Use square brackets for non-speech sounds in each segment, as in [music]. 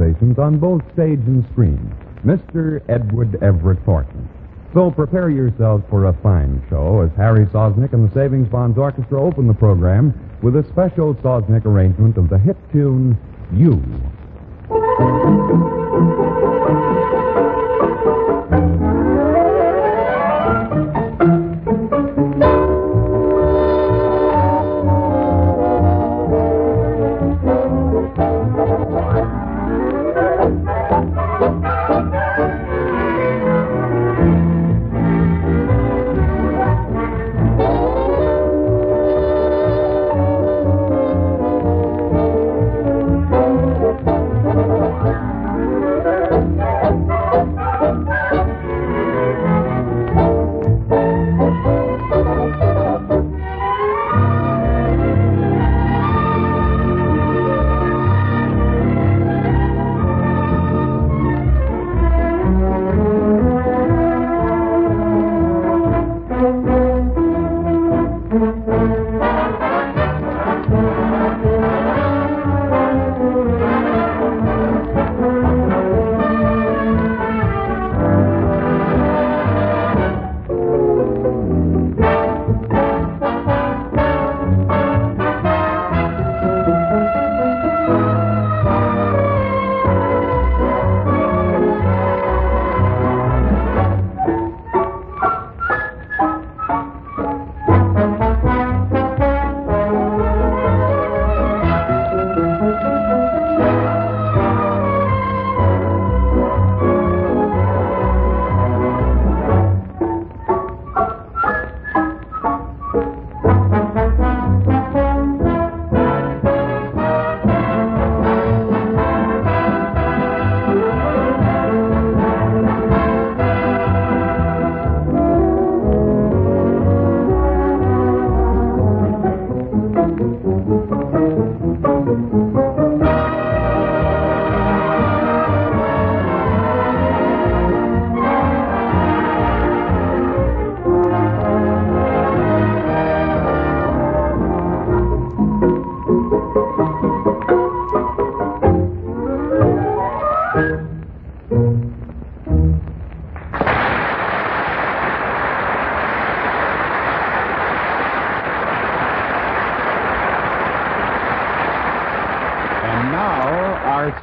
on both stage and screen, Mr. Edward Everett Horton. So prepare yourselves for a fine show as Harry Sosnick and the Savings Bonds Orchestra open the program with a special Sosnick arrangement of the hit tune, You.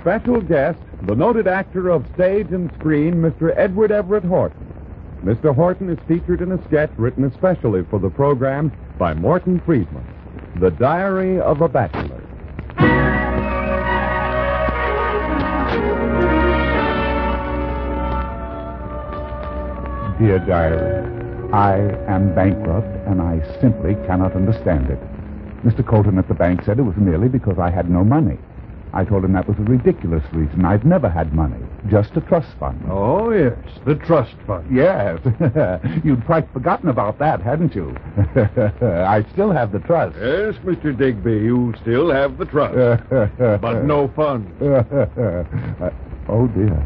Special guest, the noted actor of stage and screen, Mr. Edward Everett Horton. Mr. Horton is featured in a sketch written especially for the program by Morton Friedman, The Diary of a Bachelor. Dear Diary, I am bankrupt and I simply cannot understand it. Mr. Colton at the bank said it was merely because I had no money. I told him that was a ridiculous reason. I've never had money, just a trust fund. Oh, yes, the trust fund. Yes. [laughs] You'd quite forgotten about that, hadn't you? [laughs] I still have the trust. Yes, Mr. Digby, you still have the trust, [laughs] but no funds. Uh, oh, dear.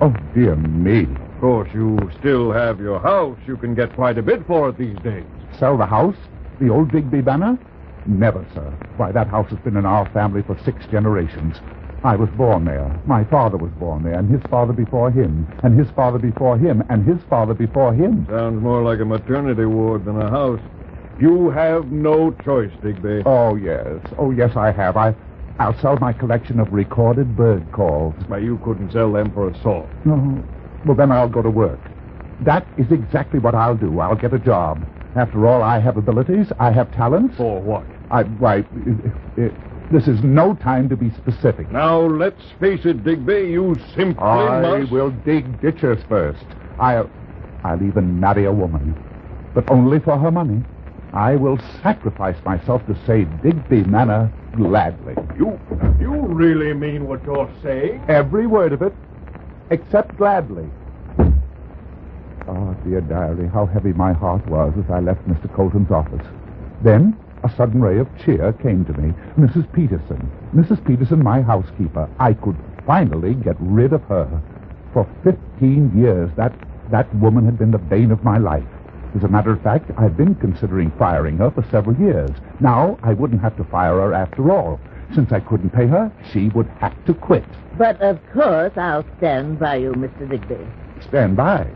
Oh, dear me. Of course, you still have your house. You can get quite a bit for it these days. Sell the house? The old Digby Manor? Never, sir. Why, that house has been in our family for six generations. I was born there. My father was born there, and his father before him, and his father before him, and his father before him. Sounds more like a maternity ward than a house. You have no choice, Digby. Oh, yes. Oh, yes, I have. I, I'll sell my collection of recorded bird calls. Why, you couldn't sell them for a salt. No. Well, then I'll go to work. That is exactly what I'll do. I'll get a job. After all, I have abilities. I have talents. For what? I, why, it, it, this is no time to be specific. Now, let's face it, Digby, you simply I must... will dig ditches first. I'll, I'll even marry a woman, but only for her money. I will sacrifice myself to save Digby Manor gladly. You, you really mean what you're saying? Every word of it, except gladly. Oh, dear diary, how heavy my heart was as I left Mr. Colton's office. Then a sudden ray of cheer came to me. Mrs. Peterson. Mrs. Peterson, my housekeeper. I could finally get rid of her. For 15 years, that, that woman had been the bane of my life. As a matter of fact, I've been considering firing her for several years. Now, I wouldn't have to fire her after all. Since I couldn't pay her, she would have to quit. But of course I'll stand by you, Mr. Digby. Stand by.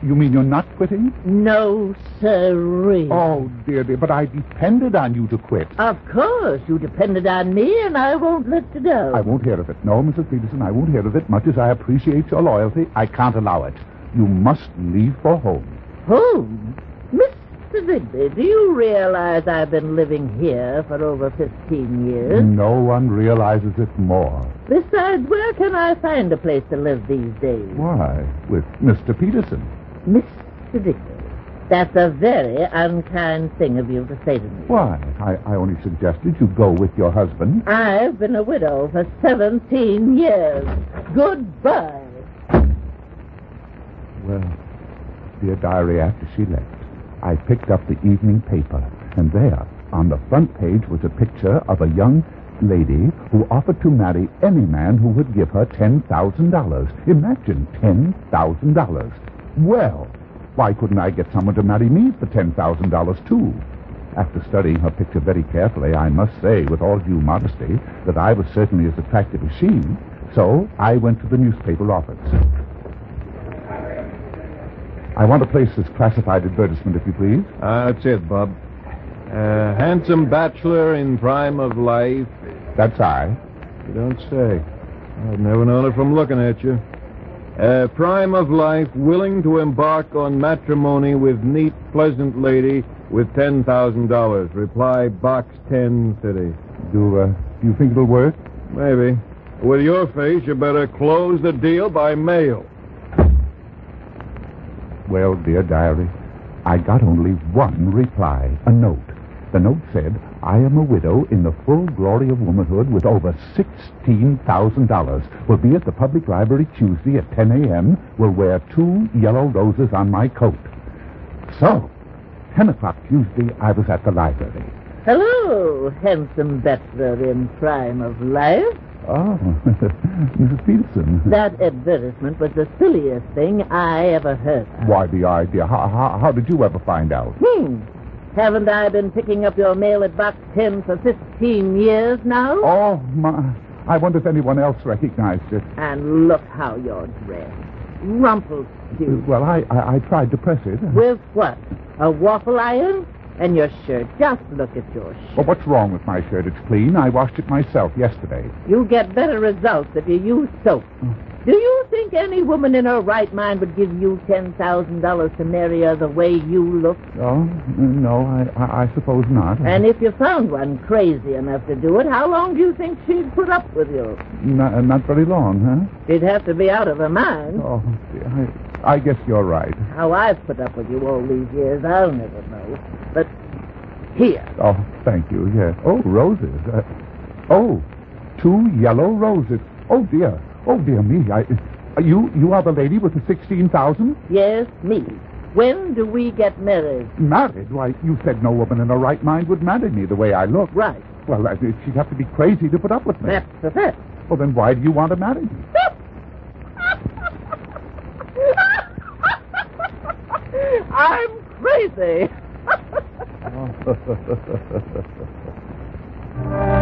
You mean you're not quitting? No, sirree. Oh, dear, dear, but I depended on you to quit. Of course, you depended on me, and I won't let you go. I won't hear of it. No, Mrs. Peterson, I won't hear of it. Much as I appreciate your loyalty, I can't allow it. You must leave for home. Home? Mr. Digby, do you realize I've been living here for over 15 years? No one realizes it more. Besides, where can I find a place to live these days? Why, with Mr. Peterson. Mr. Digby, that's a very unkind thing of you to say to me. Why? I, I only suggested you go with your husband. I've been a widow for 17 years. Goodbye. Well, dear diary, after she left, I picked up the evening paper, and there, on the front page, was a picture of a young lady who offered to marry any man who would give her $10,000. Imagine $10,000. Well, why couldn't I get someone to marry me for $10,000, too? After studying her picture very carefully, I must say, with all due modesty, that I was certainly as attractive as she. So I went to the newspaper office. I want to place this classified advertisement, if you please. Ah, that's it, Bob. Uh, handsome bachelor in prime of life. That's I. You don't say. I've never known it from looking at you. Uh, prime of life, willing to embark on matrimony with neat, pleasant lady with $10,000. Reply, Box 10 City. Do, uh, do you think it'll work? Maybe. With your face, you better close the deal by mail. Well, dear diary, I got only one reply, a note. The note said, I am a widow in the full glory of womanhood with over $16,000. Will be at the public library Tuesday at 10 a.m. Will wear two yellow roses on my coat. So, 10 o'clock Tuesday, I was at the library. Hello, handsome bachelor in prime of life. Oh, [laughs] Mrs. Peterson. That advertisement was the silliest thing I ever heard of. Why, the idea. How, how, how did you ever find out? Hmm. Haven't I been picking up your mail at box 10 for 15 years now? Oh, my. I wonder if anyone else recognized it. And look how you're dressed. Rumpelstiltskin. Uh, well, I, I, I tried to press it. With what? A waffle iron? And your shirt. Just look at your shirt. Well, what's wrong with my shirt? It's clean. I washed it myself yesterday. You get better results if you use soap. Oh. Do you think any woman in her right mind would give you $10,000 to marry her the way you look? Oh, no, I, I, I suppose not. And if you found one crazy enough to do it, how long do you think she'd put up with you? Not, not very long, huh? She'd have to be out of her mind. Oh, dear, I, I guess you're right. How I've put up with you all these years, I'll never know. But here. Oh, thank you, yes. Oh, roses. Uh, oh, two yellow roses. Oh, dear. Oh, dear me. I, uh, you, you are the lady with the 16,000? Yes, me. When do we get married? Married? Why, you said no woman in her right mind would marry me the way I look. Right. Well, uh, she'd have to be crazy to put up with me. That's the fact. Well, then why do you want to marry me? [laughs] I'm crazy. [laughs] [laughs]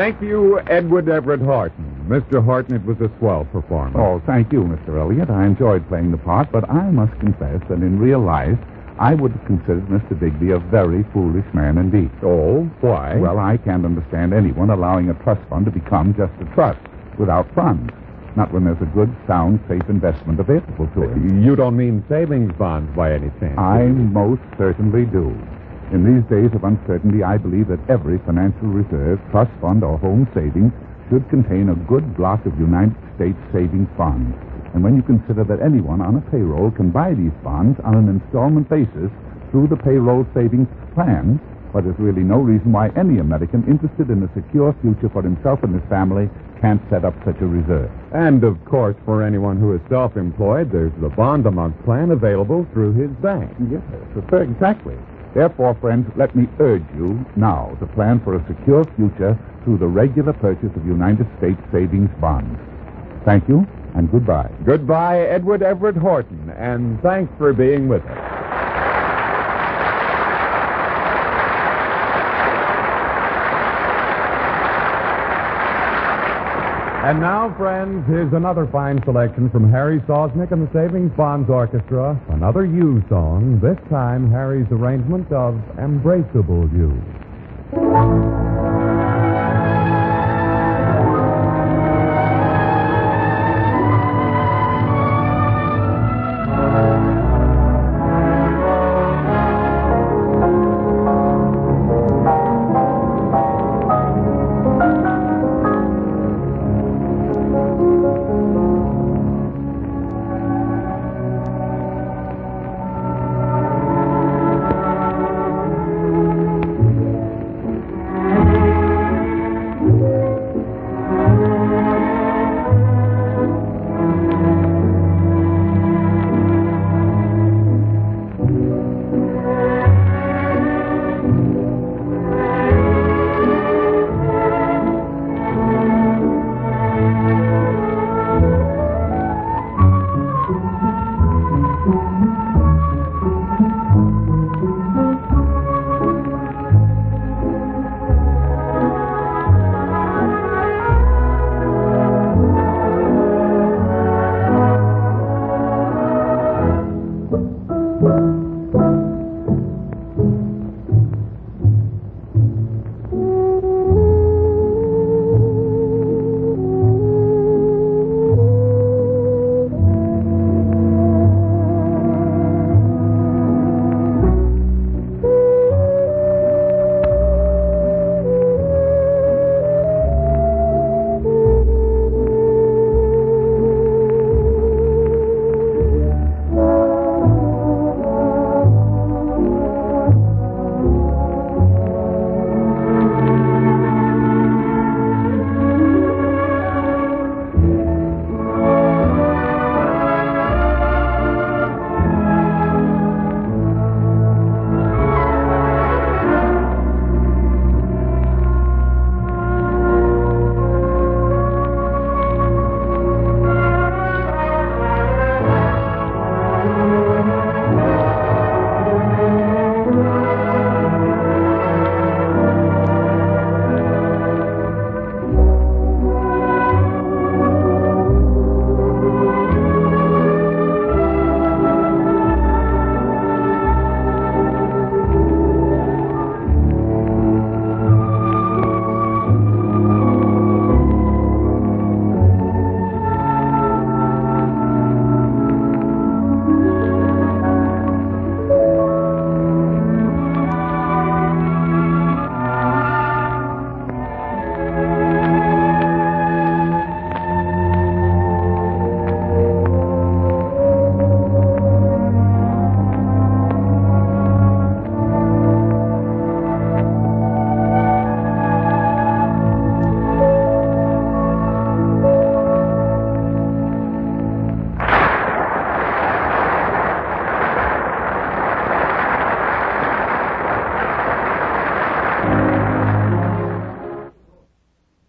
Thank you, Edward Everett Horton. Mr. Horton, it was a swell performance. Oh, thank you, Mr. Elliot. I enjoyed playing the part, but I must confess that in real life, I would have considered Mr. Digby a very foolish man indeed. Oh, why? Well, I can't understand anyone allowing a trust fund to become just a trust without funds. Not when there's a good, sound, safe investment available to it. you don't mean savings bonds by any chance? I most certainly do. In these days of uncertainty, I believe that every financial reserve, trust fund, or home savings should contain a good block of United States savings bonds. And when you consider that anyone on a payroll can buy these bonds on an installment basis through the payroll savings plan, well, there's really no reason why any American interested in a secure future for himself and his family can't set up such a reserve. And, of course, for anyone who is self-employed, there's the bond a month plan available through his bank. Yes, sir, exactly. Therefore, friends, let me urge you now to plan for a secure future through the regular purchase of United States savings bonds. Thank you, and goodbye. Goodbye, Edward Everett Horton, and thanks for being with us. And now, friends, here's another fine selection from Harry Sosnick and the Savings Bonds Orchestra. Another you song, this time Harry's arrangement of Embraceable You.